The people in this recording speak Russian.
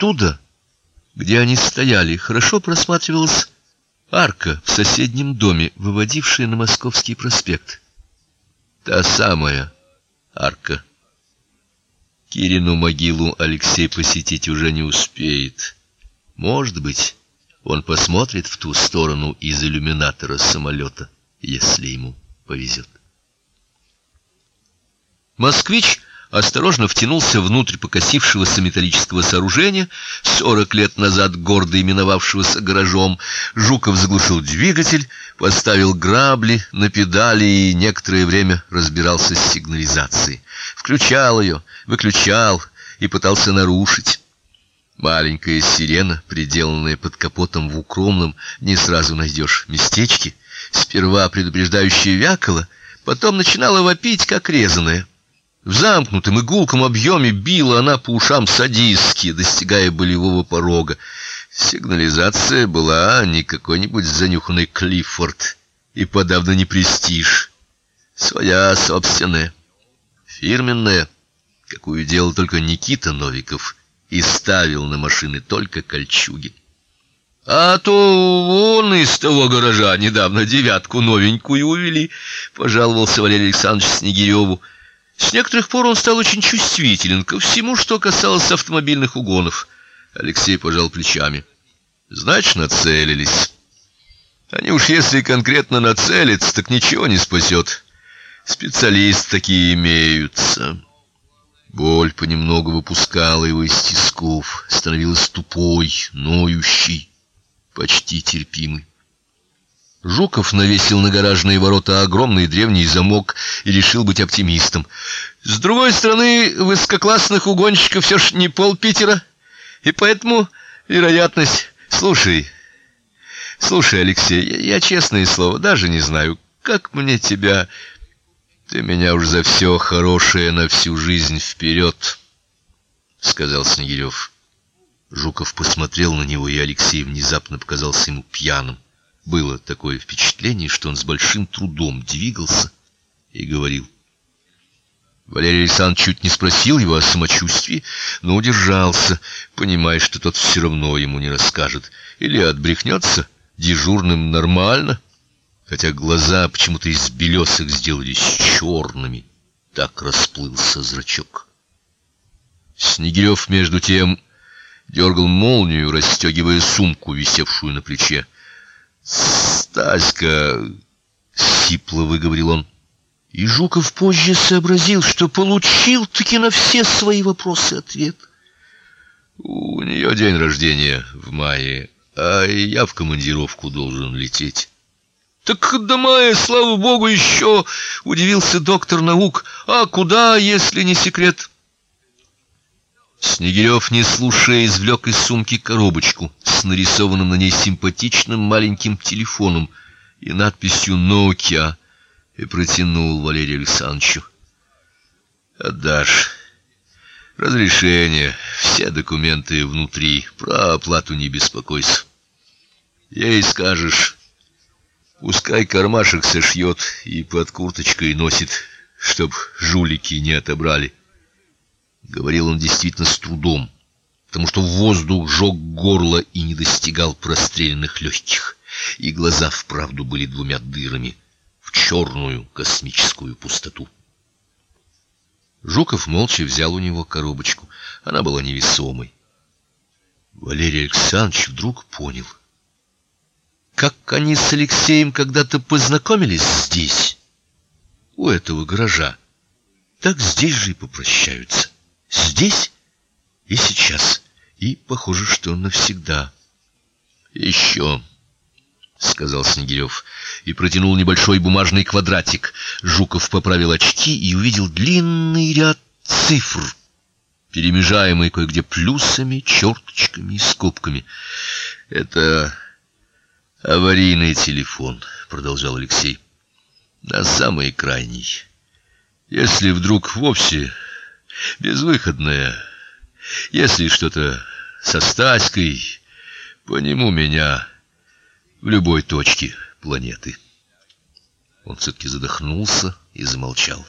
Оттуда, где они стояли, хорошо просматривалась арка в соседнем доме, выводившая на Московский проспект. Та самая арка. Кирину могилу Алексей посетить уже не успеет. Может быть, он посмотрит в ту сторону из иллюминатора самолета, если ему повезет. Москвич осторожно втянулся внутрь покосившегося металлического сооружения, сорок лет назад гордо именовавшегося гаражом. Жуков заглушил двигатель, поставил грабли на педали и некоторое время разбирался с сигнализацией. Включал ее, выключал и пытался нарушить. Маленькая сирена, приделанная под капотом в укромном, не сразу найдешь местечке, сперва предупреждающая вякала, потом начинала вопить, как резаная. В замкнутом и гулком объеме била она по ушам садистски, достигая болевого порога. Сигнализация была не какой-нибудь занюханный Клиффорд и подавно не престиж. Своя собственная, фирменная, какую делал только Никита Новиков и ставил на машины только кольчуги. А то вон из того гаража недавно девятку новенькую увели, пожаловался Валерий Александрович Снегиреву. С некоторых пор он стал очень чувствителен ко всему, что касалось автомобильных угонов. Алексей пожал плечами. Значит, нацелились. Они уж если конкретно нацелятся, так ничего не спасет. Специалисты такие имеются. Боль понемногу выпускала его из тисков, становилась тупой, ноющей, почти терпимой. Жуков навесил на гаражные ворота огромный древний замок и решил быть оптимистом. С другой стороны, высококлассных угонщиков все ж не пол Питера, и поэтому вероятность... Слушай, слушай, Алексей, я, я честное слово даже не знаю, как мне тебя... Ты меня уж за все хорошее на всю жизнь вперед, — сказал Снегирев. Жуков посмотрел на него, и Алексей внезапно показался ему пьяным. Было такое впечатление, что он с большим трудом двигался и говорил. Валерий Александрович чуть не спросил его о самочувствии, но удержался, понимая, что тот все равно ему не расскажет, или отбрехнется дежурным нормально, хотя глаза почему-то из белесых сделались черными, так расплылся зрачок. Снегирев между тем дергал молнию, расстегивая сумку, висевшую на плече. Стаська, сипло выговорил он. И Жуков позже сообразил, что получил таки на все свои вопросы ответ. У нее день рождения в мае, а я в командировку должен лететь. Так до мая, слава богу, еще удивился доктор наук. А куда, если не секрет? Снегирев, не слушая, извлек из сумки коробочку с нарисованным на ней симпатичным маленьким телефоном и надписью Nokia и протянул Валерию Александровичу. Отдашь. Разрешение, все документы внутри, про оплату не беспокойся. Ей скажешь, пускай кармашек сошьет и под курточкой носит, чтоб жулики не отобрали. Говорил он действительно с трудом, потому что воздух жег горло и не достигал простреленных легких, и глаза вправду были двумя дырами в черную космическую пустоту. Жуков молча взял у него коробочку. Она была невесомой. Валерий Александрович вдруг понял, как они с Алексеем когда-то познакомились здесь, у этого гаража. Так здесь же и попрощаются здесь и сейчас, и похоже, что навсегда. Еще, сказал Снегирев и протянул небольшой бумажный квадратик. Жуков поправил очки и увидел длинный ряд цифр, перемежаемый кое-где плюсами, черточками и скобками. Это аварийный телефон, продолжал Алексей. На самый крайний. Если вдруг вовсе безвыходное. Если что-то со Стаськой, по нему меня в любой точке планеты. Он все таки задохнулся и замолчал.